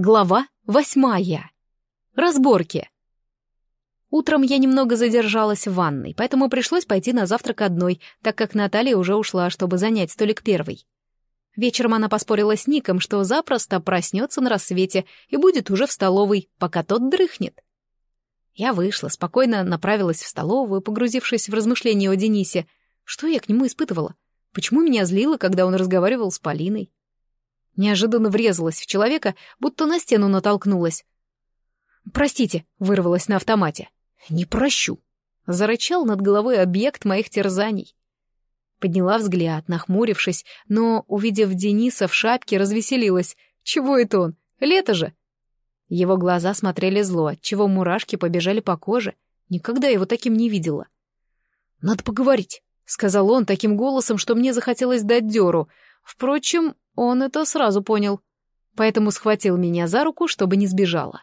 Глава восьмая. Разборки. Утром я немного задержалась в ванной, поэтому пришлось пойти на завтрак одной, так как Наталья уже ушла, чтобы занять столик первой. Вечером она поспорила с Ником, что запросто проснется на рассвете и будет уже в столовой, пока тот дрыхнет. Я вышла, спокойно направилась в столовую, погрузившись в размышления о Денисе. Что я к нему испытывала? Почему меня злило, когда он разговаривал с Полиной? Неожиданно врезалась в человека, будто на стену натолкнулась. «Простите», — вырвалась на автомате. «Не прощу», — зарычал над головой объект моих терзаний. Подняла взгляд, нахмурившись, но, увидев Дениса в шапке, развеселилась. «Чего это он? Лето же!» Его глаза смотрели зло, отчего мурашки побежали по коже. Никогда его таким не видела. «Надо поговорить», — сказал он таким голосом, что мне захотелось дать дёру. Впрочем, он это сразу понял, поэтому схватил меня за руку, чтобы не сбежала.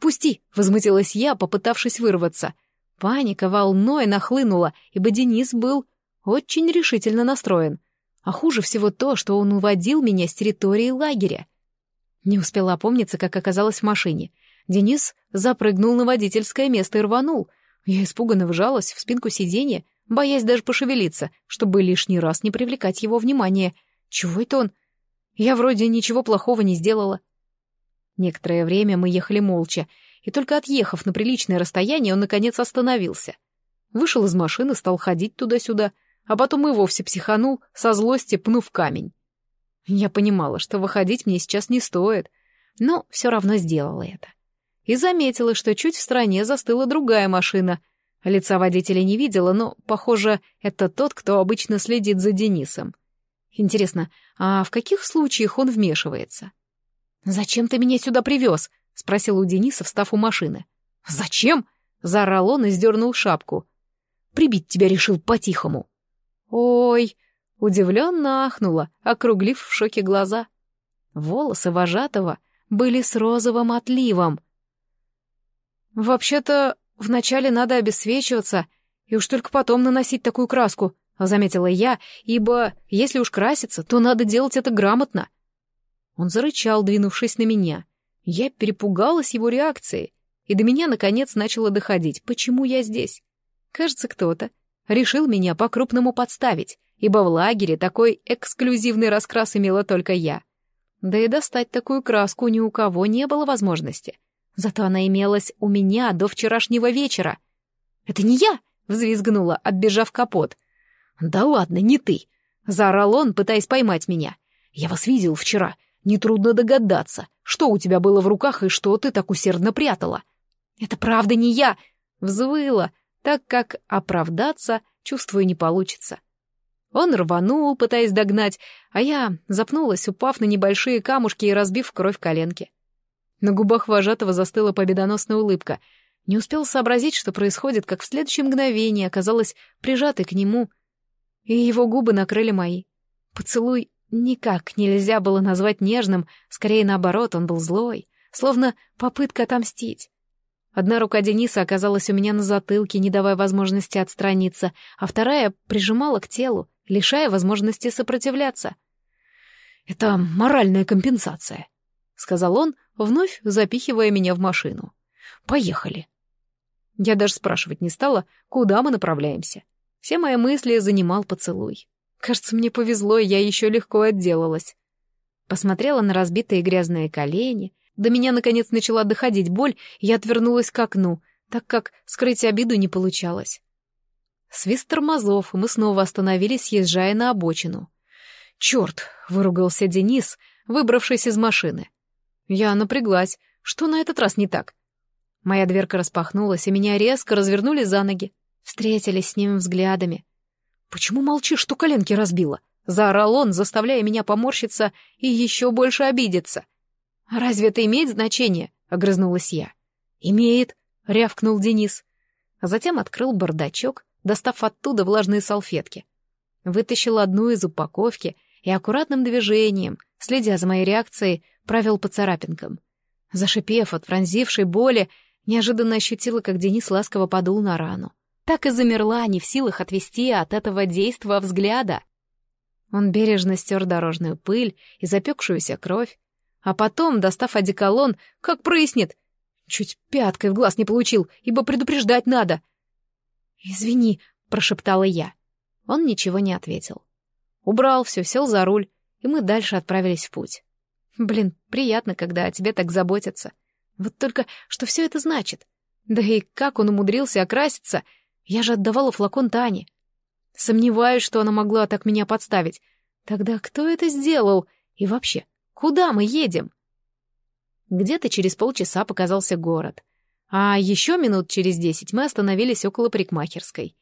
«Пусти!» — возмутилась я, попытавшись вырваться. Паника волной нахлынула, ибо Денис был очень решительно настроен. А хуже всего то, что он уводил меня с территории лагеря. Не успела опомниться, как оказалась в машине. Денис запрыгнул на водительское место и рванул. Я испуганно вжалась в спинку сиденья, боясь даже пошевелиться, чтобы лишний раз не привлекать его внимание. Чего это он? Я вроде ничего плохого не сделала. Некоторое время мы ехали молча, и только отъехав на приличное расстояние, он, наконец, остановился. Вышел из машины, стал ходить туда-сюда, а потом и вовсе психанул, со злости пнув камень. Я понимала, что выходить мне сейчас не стоит, но все равно сделала это. И заметила, что чуть в стороне застыла другая машина. Лица водителя не видела, но, похоже, это тот, кто обычно следит за Денисом. Интересно, а в каких случаях он вмешивается? «Зачем ты меня сюда привез?» — спросил у Дениса, встав у машины. «Зачем?» — заорал он и сдернул шапку. «Прибить тебя решил по-тихому». «Ой!» — удивленно ахнула, округлив в шоке глаза. Волосы вожатого были с розовым отливом. «Вообще-то, вначале надо обесвечиваться, и уж только потом наносить такую краску», — заметила я, ибо если уж краситься, то надо делать это грамотно. Он зарычал, двинувшись на меня. Я перепугалась его реакцией, и до меня, наконец, начало доходить, почему я здесь. Кажется, кто-то решил меня по-крупному подставить, ибо в лагере такой эксклюзивный раскрас имела только я. Да и достать такую краску ни у кого не было возможности. Зато она имелась у меня до вчерашнего вечера. «Это не я!» — взвизгнула, оббежав капот — «Да ладно, не ты!» — заорал он, пытаясь поймать меня. «Я вас видел вчера. Нетрудно догадаться, что у тебя было в руках и что ты так усердно прятала». «Это правда не я!» — взвыла, так как оправдаться, чувствую, не получится. Он рванул, пытаясь догнать, а я запнулась, упав на небольшие камушки и разбив кровь коленки. На губах вожатого застыла победоносная улыбка. Не успел сообразить, что происходит, как в следующее мгновение оказалась прижатой к нему — и его губы накрыли мои. Поцелуй никак нельзя было назвать нежным, скорее наоборот, он был злой, словно попытка отомстить. Одна рука Дениса оказалась у меня на затылке, не давая возможности отстраниться, а вторая прижимала к телу, лишая возможности сопротивляться. «Это моральная компенсация», — сказал он, вновь запихивая меня в машину. «Поехали». Я даже спрашивать не стала, куда мы направляемся. Все мои мысли занимал поцелуй. Кажется, мне повезло, я еще легко отделалась. Посмотрела на разбитые грязные колени. До меня, наконец, начала доходить боль, и я отвернулась к окну, так как скрыть обиду не получалось. Свист тормозов, и мы снова остановились, съезжая на обочину. «Черт!» — выругался Денис, выбравшись из машины. Я напряглась. Что на этот раз не так? Моя дверка распахнулась, и меня резко развернули за ноги. Встретились с ним взглядами. «Почему молчишь, что коленки разбила?» Заорал он, заставляя меня поморщиться и еще больше обидеться. «Разве это имеет значение?» — огрызнулась я. «Имеет», — рявкнул Денис. Затем открыл бардачок, достав оттуда влажные салфетки. Вытащил одну из упаковки и аккуратным движением, следя за моей реакцией, провел по царапинкам. Зашипев от пронзившей боли, неожиданно ощутила, как Денис ласково подул на рану так и замерла, не в силах отвести от этого действа взгляда. Он бережно стер дорожную пыль и запекшуюся кровь, А потом, достав одеколон, как прыснет. Чуть пяткой в глаз не получил, ибо предупреждать надо. «Извини», — прошептала я. Он ничего не ответил. Убрал все, сел за руль, и мы дальше отправились в путь. Блин, приятно, когда о тебе так заботятся. Вот только что все это значит? Да и как он умудрился окраситься? Я же отдавала флакон Тане. Сомневаюсь, что она могла так меня подставить. Тогда кто это сделал? И вообще, куда мы едем? Где-то через полчаса показался город. А еще минут через десять мы остановились около парикмахерской.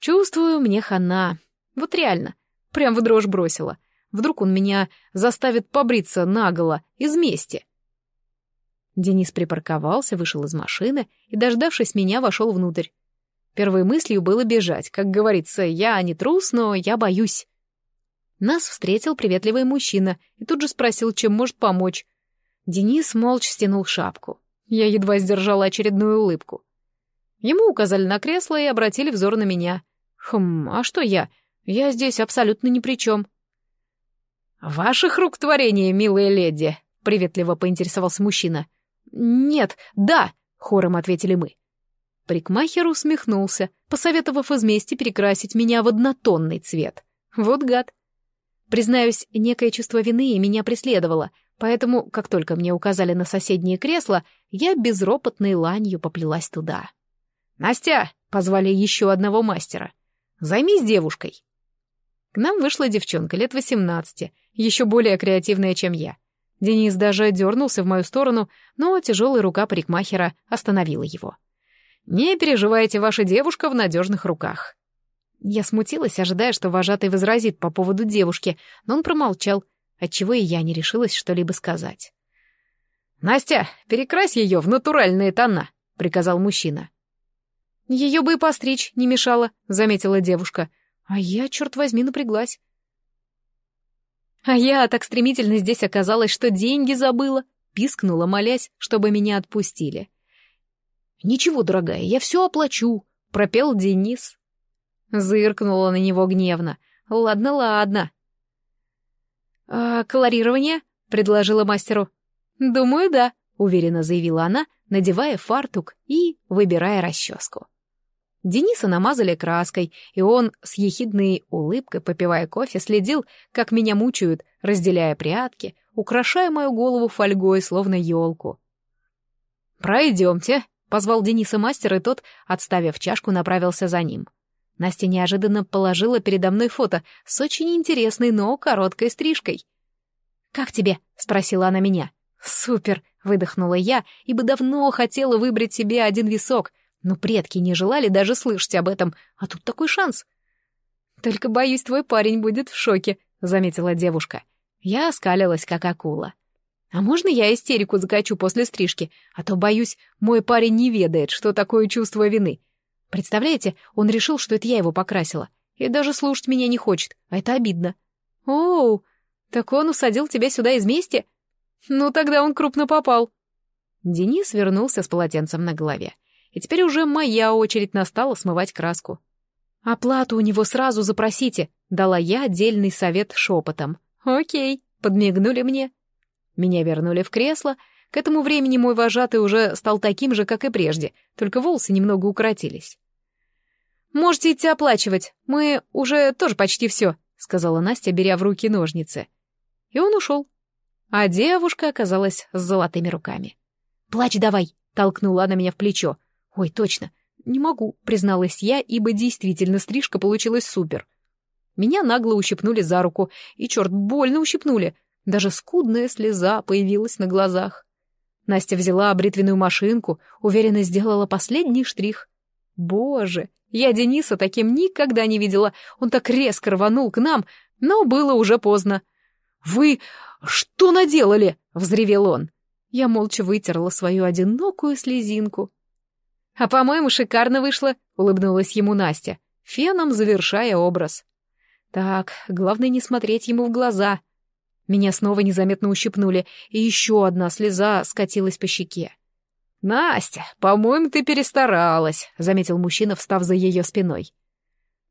Чувствую, мне хана. Вот реально, прям в дрожь бросила. Вдруг он меня заставит побриться наголо, из мести. Денис припарковался, вышел из машины и, дождавшись меня, вошел внутрь. Первой мыслью было бежать. Как говорится, я не трус, но я боюсь. Нас встретил приветливый мужчина и тут же спросил, чем может помочь. Денис молча стянул шапку. Я едва сдержала очередную улыбку. Ему указали на кресло и обратили взор на меня. Хм, а что я? Я здесь абсолютно ни при чем. «Ваших рук творение, милая леди», — приветливо поинтересовался мужчина. «Нет, да», — хором ответили мы. Парикмахер усмехнулся, посоветовав из мести перекрасить меня в однотонный цвет. Вот гад. Признаюсь, некое чувство вины меня преследовало, поэтому, как только мне указали на соседнее кресло, я безропотной ланью поплелась туда. «Настя!» — позвали еще одного мастера. «Займись девушкой». К нам вышла девчонка лет восемнадцати, еще более креативная, чем я. Денис даже дернулся в мою сторону, но тяжелая рука парикмахера остановила его. «Не переживайте, ваша девушка в надежных руках». Я смутилась, ожидая, что вожатый возразит по поводу девушки, но он промолчал, отчего и я не решилась что-либо сказать. «Настя, перекрась ее в натуральные тона», — приказал мужчина. «Ее бы и постричь не мешало», — заметила девушка. А я, черт возьми, напряглась. А я так стремительно здесь оказалась, что деньги забыла, пискнула, молясь, чтобы меня отпустили. «Ничего, дорогая, я все оплачу», — пропел Денис. Зыркнула на него гневно. «Ладно, ладно». «А колорирование?» — предложила мастеру. «Думаю, да», — уверенно заявила она, надевая фартук и выбирая расческу. Дениса намазали краской, и он с ехидной улыбкой, попивая кофе, следил, как меня мучают, разделяя прятки, украшая мою голову фольгой, словно елку. «Пройдемте», — позвал Дениса мастер, и тот, отставив чашку, направился за ним. Настя неожиданно положила передо мной фото с очень интересной, но короткой стрижкой. «Как тебе?» — спросила она меня. «Супер!» — выдохнула я, ибо давно хотела выбрать себе один висок — но предки не желали даже слышать об этом, а тут такой шанс. «Только, боюсь, твой парень будет в шоке», — заметила девушка. Я оскалилась, как акула. «А можно я истерику закачу после стрижки? А то, боюсь, мой парень не ведает, что такое чувство вины. Представляете, он решил, что это я его покрасила. И даже слушать меня не хочет, а это обидно. Оу, так он усадил тебя сюда из мести? Ну, тогда он крупно попал». Денис вернулся с полотенцем на голове и теперь уже моя очередь настала смывать краску. «Оплату у него сразу запросите», — дала я отдельный совет шепотом. «Окей», — подмигнули мне. Меня вернули в кресло. К этому времени мой вожатый уже стал таким же, как и прежде, только волосы немного укоротились. «Можете идти оплачивать, мы уже тоже почти все», — сказала Настя, беря в руки ножницы. И он ушел. А девушка оказалась с золотыми руками. «Плачь давай», — толкнула она меня в плечо. «Ой, точно, не могу», — призналась я, ибо действительно стрижка получилась супер. Меня нагло ущипнули за руку, и, черт, больно ущипнули. Даже скудная слеза появилась на глазах. Настя взяла бритвенную машинку, уверенно сделала последний штрих. Боже, я Дениса таким никогда не видела. Он так резко рванул к нам, но было уже поздно. «Вы что наделали?» — взревел он. Я молча вытерла свою одинокую слезинку. «А, по-моему, шикарно вышло», — улыбнулась ему Настя, феном завершая образ. «Так, главное не смотреть ему в глаза». Меня снова незаметно ущипнули, и еще одна слеза скатилась по щеке. «Настя, по-моему, ты перестаралась», — заметил мужчина, встав за ее спиной.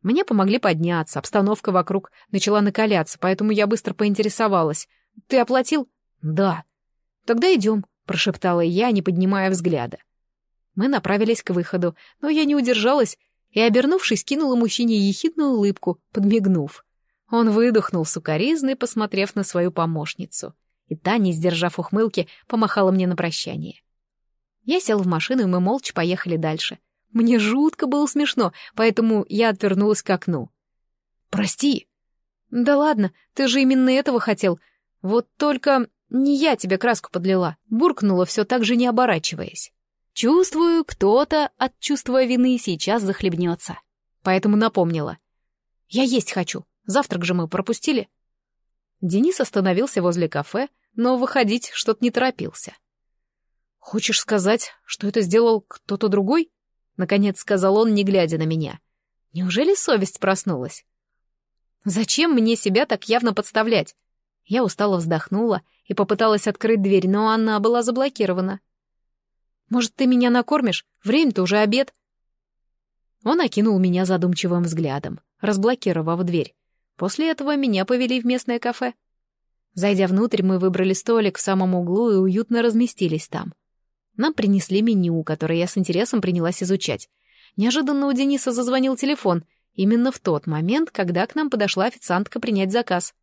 Мне помогли подняться, обстановка вокруг начала накаляться, поэтому я быстро поинтересовалась. «Ты оплатил?» «Да». тогда идем», — прошептала я, не поднимая взгляда. Мы направились к выходу, но я не удержалась и, обернувшись, кинула мужчине ехидную улыбку, подмигнув. Он выдохнул сукоризной, посмотрев на свою помощницу. И та, не сдержав ухмылки, помахала мне на прощание. Я сел в машину, и мы молча поехали дальше. Мне жутко было смешно, поэтому я отвернулась к окну. «Прости». «Да ладно, ты же именно этого хотел. Вот только не я тебе краску подлила», — буркнула все так же не оборачиваясь. Чувствую, кто-то от чувства вины сейчас захлебнется. Поэтому напомнила. «Я есть хочу. Завтрак же мы пропустили». Денис остановился возле кафе, но выходить что-то не торопился. «Хочешь сказать, что это сделал кто-то другой?» — наконец сказал он, не глядя на меня. «Неужели совесть проснулась?» «Зачем мне себя так явно подставлять?» Я устало вздохнула и попыталась открыть дверь, но она была заблокирована. «Может, ты меня накормишь? Время-то уже обед». Он окинул меня задумчивым взглядом, разблокировав дверь. После этого меня повели в местное кафе. Зайдя внутрь, мы выбрали столик в самом углу и уютно разместились там. Нам принесли меню, которое я с интересом принялась изучать. Неожиданно у Дениса зазвонил телефон, именно в тот момент, когда к нам подошла официантка принять заказ.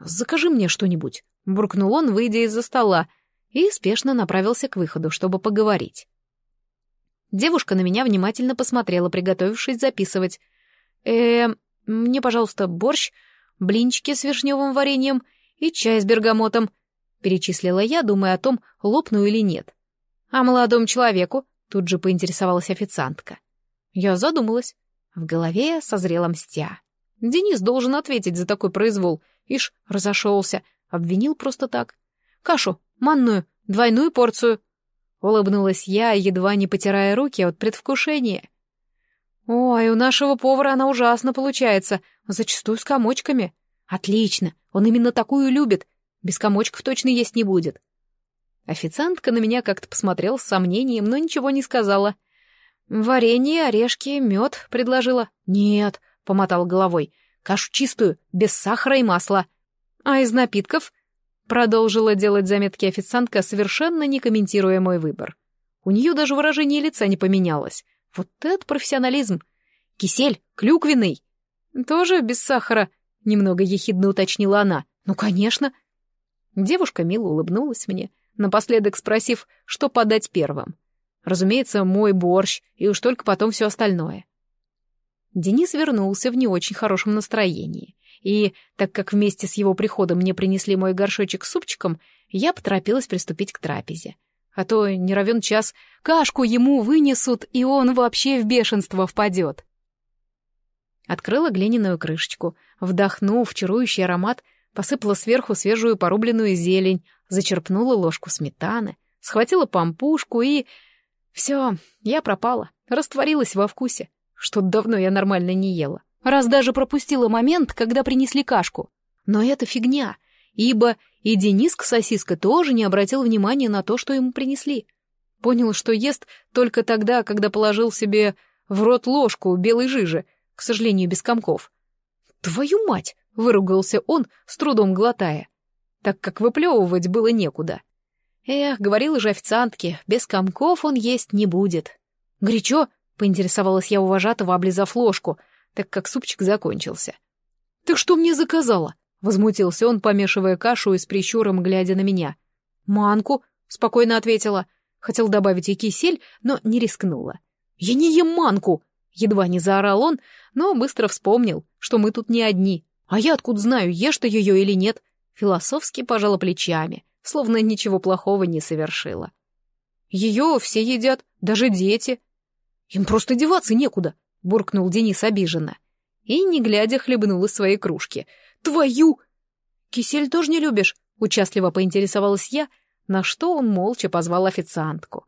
«Закажи мне что-нибудь», — буркнул он, выйдя из-за стола, и спешно направился к выходу, чтобы поговорить. Девушка на меня внимательно посмотрела, приготовившись записывать. э мне, пожалуйста, борщ, блинчики с вишневым вареньем и чай с бергамотом», — перечислила я, думая о том, лопну или нет. «А молодому человеку?» — тут же поинтересовалась официантка. Я задумалась. В голове созрела мстя. Денис должен ответить за такой произвол. Ишь, разошелся, обвинил просто так. «Кашу, манную, двойную порцию». Улыбнулась я, едва не потирая руки от предвкушения. «Ой, у нашего повара она ужасно получается, зачастую с комочками. Отлично, он именно такую любит, без комочков точно есть не будет». Официантка на меня как-то посмотрела с сомнением, но ничего не сказала. «Варенье, орешки, мед», — предложила. «Нет», — помотал головой, — «кашу чистую, без сахара и масла». «А из напитков?» — продолжила делать заметки официантка, совершенно не комментируя мой выбор. У нее даже выражение лица не поменялось. Вот это профессионализм! Кисель, клюквенный. Тоже без сахара, немного ехидно уточнила она. Ну, конечно. Девушка мило улыбнулась мне, напоследок спросив, что подать первым. Разумеется, мой борщ, и уж только потом все остальное. Денис вернулся в не очень хорошем настроении. И, так как вместе с его приходом мне принесли мой горшочек с супчиком, я поторопилась приступить к трапезе. А то не равен час кашку ему вынесут, и он вообще в бешенство впадет. Открыла глиняную крышечку, вдохнув чарующий аромат, посыпала сверху свежую порубленную зелень, зачерпнула ложку сметаны, схватила пампушку и... Все, я пропала, растворилась во вкусе. Что-то давно я нормально не ела. Раз даже пропустила момент, когда принесли кашку. Но это фигня ибо и Денис к сосиска тоже не обратил внимания на то, что ему принесли. Понял, что ест только тогда, когда положил себе в рот ложку белой жижи, к сожалению, без комков. «Твою мать!» — выругался он, с трудом глотая, так как выплевывать было некуда. Эх, говорила же официантке, без комков он есть не будет. «Горячо?» — поинтересовалась я у вожатого, облизав ложку, так как супчик закончился. «Ты что мне заказала?» Возмутился он, помешивая кашу и с прищуром глядя на меня. «Манку», — спокойно ответила. Хотел добавить и кисель, но не рискнула. «Я не ем манку!» Едва не заорал он, но быстро вспомнил, что мы тут не одни. А я откуда знаю, ешь ты ее или нет? Философски пожала плечами, словно ничего плохого не совершила. Ее все едят, даже дети. Им просто деваться некуда, буркнул Денис обиженно. И, не глядя, хлебнул из своей кружки — Твою! Кисель тоже не любишь? Участливо поинтересовалась я, на что он молча позвал официантку.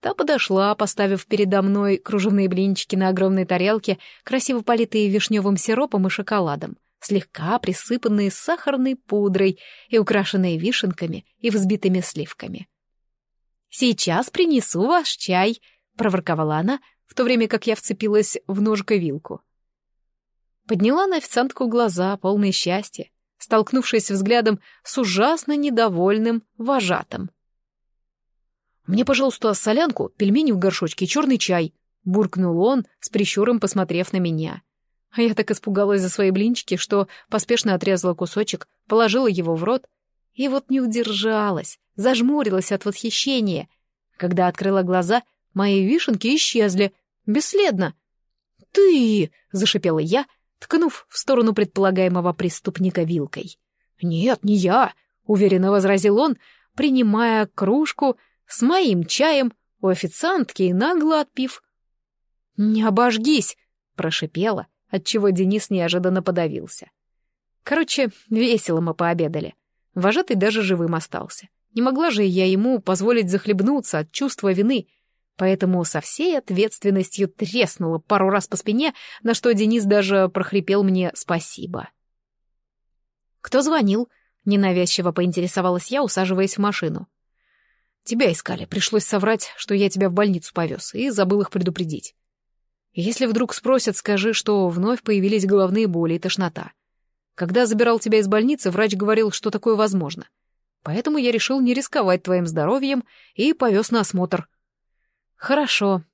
Та подошла, поставив передо мной кружевные блинчики на огромной тарелке, красиво политые вишневым сиропом и шоколадом, слегка присыпанные сахарной пудрой и украшенные вишенками и взбитыми сливками. «Сейчас принесу ваш чай», — проворковала она, в то время как я вцепилась в ножик и вилку. Подняла на официантку глаза, полные счастья, столкнувшись взглядом с ужасно недовольным вожатым. «Мне, пожалуйста, солянку, пельмени в горшочке и черный чай», — буркнул он, с прищуром посмотрев на меня. А я так испугалась за свои блинчики, что поспешно отрезала кусочек, положила его в рот и вот не удержалась, зажмурилась от восхищения. Когда открыла глаза, мои вишенки исчезли, бесследно. «Ты!» — зашипела я, ткнув в сторону предполагаемого преступника вилкой. «Нет, не я!» — уверенно возразил он, принимая кружку с моим чаем у официантки и нагло отпив. «Не обожгись!» — прошипела, отчего Денис неожиданно подавился. Короче, весело мы пообедали. Вожатый даже живым остался. Не могла же я ему позволить захлебнуться от чувства вины, поэтому со всей ответственностью треснула пару раз по спине, на что Денис даже прохрипел мне «спасибо». «Кто звонил?» — ненавязчиво поинтересовалась я, усаживаясь в машину. «Тебя искали. Пришлось соврать, что я тебя в больницу повез, и забыл их предупредить. Если вдруг спросят, скажи, что вновь появились головные боли и тошнота. Когда забирал тебя из больницы, врач говорил, что такое возможно. Поэтому я решил не рисковать твоим здоровьем и повез на осмотр. Хорошо.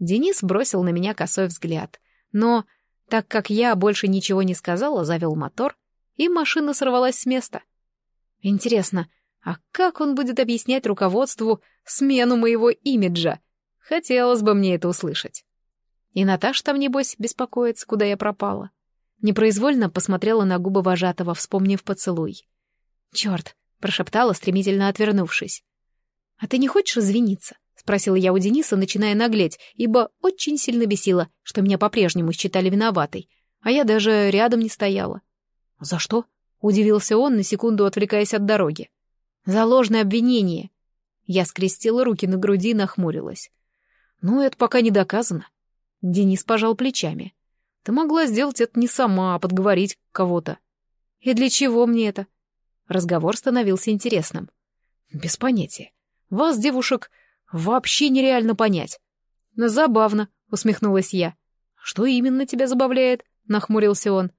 Денис бросил на меня косой взгляд. Но, так как я больше ничего не сказала, завел мотор, и машина сорвалась с места. Интересно, а как он будет объяснять руководству смену моего имиджа? Хотелось бы мне это услышать. И Наташа там, небось, беспокоится, куда я пропала. Непроизвольно посмотрела на губы вожатого, вспомнив поцелуй. «Черт!» — прошептала, стремительно отвернувшись. «А ты не хочешь извиниться?» — спросила я у Дениса, начиная наглеть, ибо очень сильно бесило, что меня по-прежнему считали виноватой, а я даже рядом не стояла. «За что?» — удивился он, на секунду отвлекаясь от дороги. «За ложное обвинение». Я скрестила руки на груди и нахмурилась. «Ну, это пока не доказано». Денис пожал плечами. Ты могла сделать это не сама, а подговорить кого-то. И для чего мне это? Разговор становился интересным. Без понятия. Вас, девушек, вообще нереально понять. Но забавно, усмехнулась я. Что именно тебя забавляет? Нахмурился он.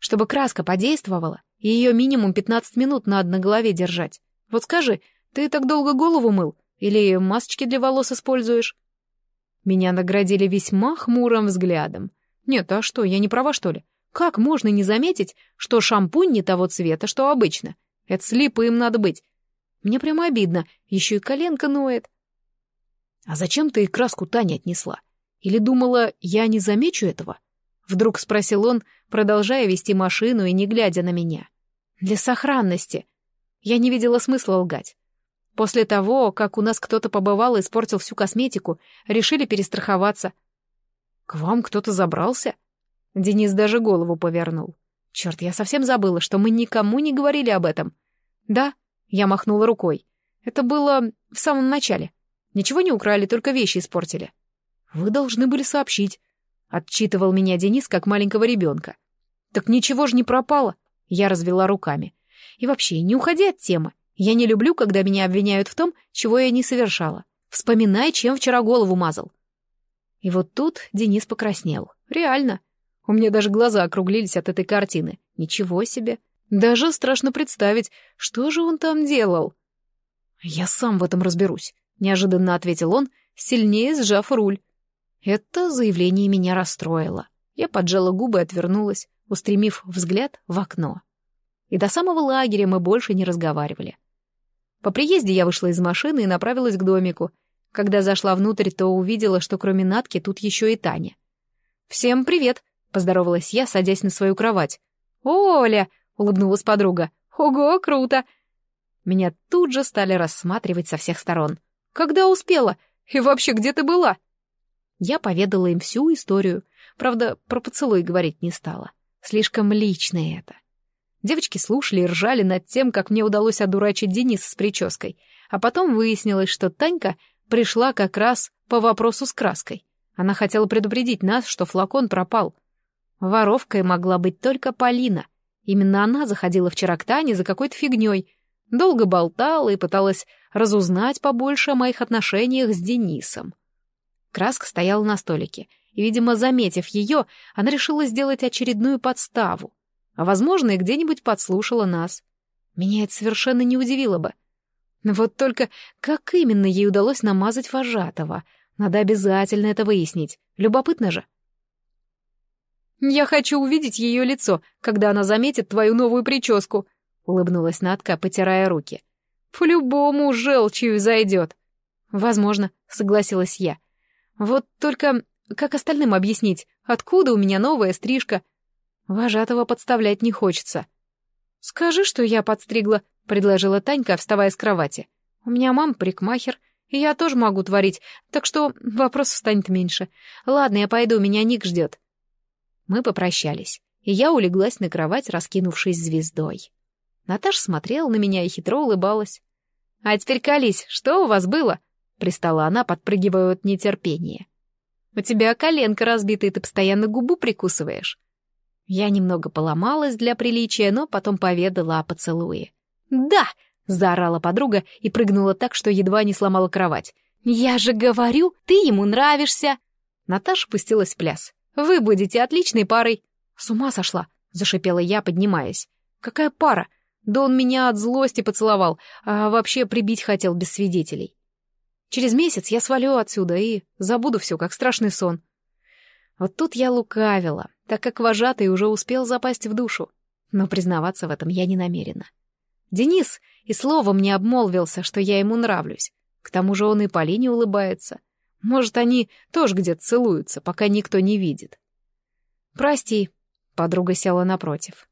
Чтобы краска подействовала, ее минимум 15 минут надо на голове держать. Вот скажи, ты так долго голову мыл? Или масочки для волос используешь? Меня наградили весьма хмурым взглядом. Нет, а что, я не права, что ли? Как можно не заметить, что шампунь не того цвета, что обычно? Это слепым надо быть. Мне прямо обидно, еще и коленка ноет. А зачем ты и краску Тане отнесла? Или думала, я не замечу этого? Вдруг спросил он, продолжая вести машину и не глядя на меня. Для сохранности. Я не видела смысла лгать. После того, как у нас кто-то побывал и испортил всю косметику, решили перестраховаться. «К вам кто-то забрался?» Денис даже голову повернул. «Черт, я совсем забыла, что мы никому не говорили об этом». «Да», — я махнула рукой. «Это было в самом начале. Ничего не украли, только вещи испортили». «Вы должны были сообщить», — отчитывал меня Денис как маленького ребенка. «Так ничего же не пропало», — я развела руками. «И вообще, не уходи от темы. Я не люблю, когда меня обвиняют в том, чего я не совершала. Вспоминай, чем вчера голову мазал. И вот тут Денис покраснел. Реально. У меня даже глаза округлились от этой картины. Ничего себе. Даже страшно представить, что же он там делал. «Я сам в этом разберусь», — неожиданно ответил он, сильнее сжав руль. Это заявление меня расстроило. Я поджала губы и отвернулась, устремив взгляд в окно. И до самого лагеря мы больше не разговаривали. По приезде я вышла из машины и направилась к домику, когда зашла внутрь, то увидела, что кроме Натки тут еще и Таня. «Всем привет!» — поздоровалась я, садясь на свою кровать. «Оля!» — улыбнулась подруга. «Ого, круто!» Меня тут же стали рассматривать со всех сторон. «Когда успела? И вообще, где ты была?» Я поведала им всю историю. Правда, про поцелуй говорить не стала. Слишком личное это. Девочки слушали и ржали над тем, как мне удалось одурачить Дениса с прической. А потом выяснилось, что Танька пришла как раз по вопросу с краской. Она хотела предупредить нас, что флакон пропал. Воровкой могла быть только Полина. Именно она заходила вчера к Тане за какой-то фигней, долго болтала и пыталась разузнать побольше о моих отношениях с Денисом. Краска стояла на столике, и, видимо, заметив ее, она решила сделать очередную подставу. А, возможно, и где-нибудь подслушала нас. Меня это совершенно не удивило бы. Вот только как именно ей удалось намазать вожатого? Надо обязательно это выяснить. Любопытно же. «Я хочу увидеть ее лицо, когда она заметит твою новую прическу», — улыбнулась Надка, потирая руки. «По-любому желчью зайдет». «Возможно», — согласилась я. «Вот только как остальным объяснить, откуда у меня новая стрижка? Вожатого подставлять не хочется». «Скажи, что я подстригла», — предложила Танька, вставая с кровати. «У меня мама парикмахер, и я тоже могу творить, так что вопросов станет меньше. Ладно, я пойду, меня Ник ждет». Мы попрощались, и я улеглась на кровать, раскинувшись звездой. Наташа смотрела на меня и хитро улыбалась. «А теперь колись, что у вас было?» — пристала она, подпрыгивая от нетерпения. «У тебя коленка разбита, и ты постоянно губу прикусываешь». Я немного поломалась для приличия, но потом поведала о поцелуе. «Да!» — заорала подруга и прыгнула так, что едва не сломала кровать. «Я же говорю, ты ему нравишься!» Наташа пустилась в пляс. Вы будете отличной парой. С ума сошла, зашипела я, поднимаясь. Какая пара? Да он меня от злости поцеловал, а вообще прибить хотел без свидетелей. Через месяц я свалю отсюда и забуду все, как страшный сон. Вот тут я лукавила, так как вожатый уже успел запасть в душу. Но признаваться в этом я не намерена. Денис и словом не обмолвился, что я ему нравлюсь. К тому же он и Полине улыбается. Может, они тоже где-то целуются, пока никто не видит. «Прости», — подруга села напротив.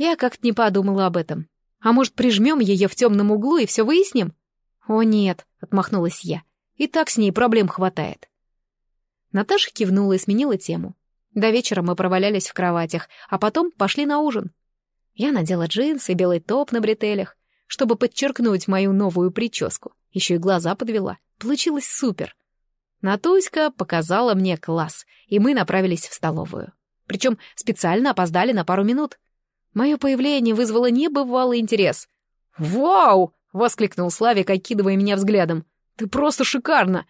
«Я как-то не подумала об этом. А может, прижмем ее в темном углу и все выясним?» «О, нет», — отмахнулась я. «И так с ней проблем хватает». Наташа кивнула и сменила тему. До вечера мы провалялись в кроватях, а потом пошли на ужин. Я надела джинсы и белый топ на бретелях, чтобы подчеркнуть мою новую прическу. Еще и глаза подвела. Получилось супер. Натуська показала мне класс, и мы направились в столовую. Причем специально опоздали на пару минут. Мое появление вызвало небывалый интерес. «Вау!» — воскликнул Славик, окидывая меня взглядом. «Ты просто шикарно!»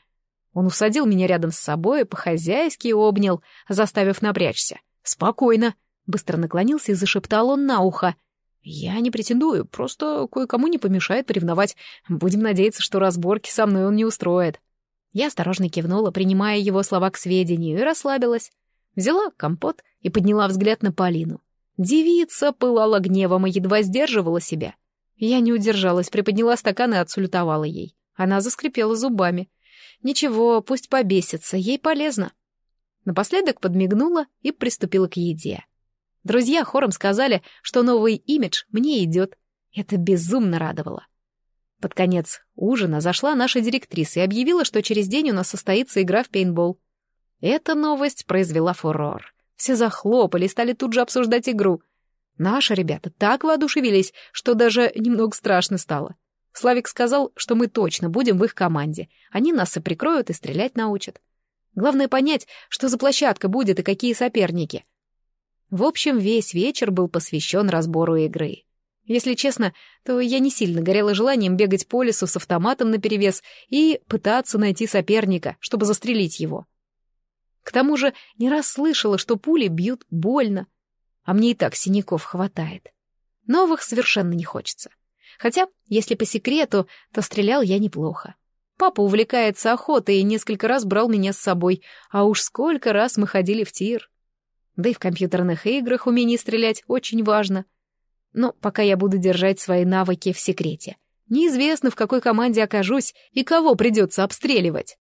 Он усадил меня рядом с собой, по-хозяйски обнял, заставив напрячься. «Спокойно!» — быстро наклонился и зашептал он на ухо. «Я не претендую, просто кое-кому не помешает поревновать. Будем надеяться, что разборки со мной он не устроит». Я осторожно кивнула, принимая его слова к сведению, и расслабилась. Взяла компот и подняла взгляд на Полину. Девица пылала гневом и едва сдерживала себя. Я не удержалась, приподняла стакан и отсулютовала ей. Она заскрипела зубами. Ничего, пусть побесится, ей полезно. Напоследок подмигнула и приступила к еде. Друзья хором сказали, что новый имидж мне идет. Это безумно радовало. Под конец ужина зашла наша директриса и объявила, что через день у нас состоится игра в пейнтбол. Эта новость произвела фурор. Все захлопали, стали тут же обсуждать игру. Наши ребята так воодушевились, что даже немного страшно стало. Славик сказал, что мы точно будем в их команде. Они нас и прикроют, и стрелять научат. Главное понять, что за площадка будет и какие соперники. В общем, весь вечер был посвящен разбору игры. Если честно, то я не сильно горела желанием бегать по лесу с автоматом наперевес и пытаться найти соперника, чтобы застрелить его. К тому же не раз слышала, что пули бьют больно, а мне и так синяков хватает. Новых совершенно не хочется. Хотя, если по секрету, то стрелял я неплохо. Папа увлекается охотой и несколько раз брал меня с собой, а уж сколько раз мы ходили в тир. Да и в компьютерных играх умение стрелять очень важно — но пока я буду держать свои навыки в секрете. Неизвестно, в какой команде окажусь и кого придется обстреливать.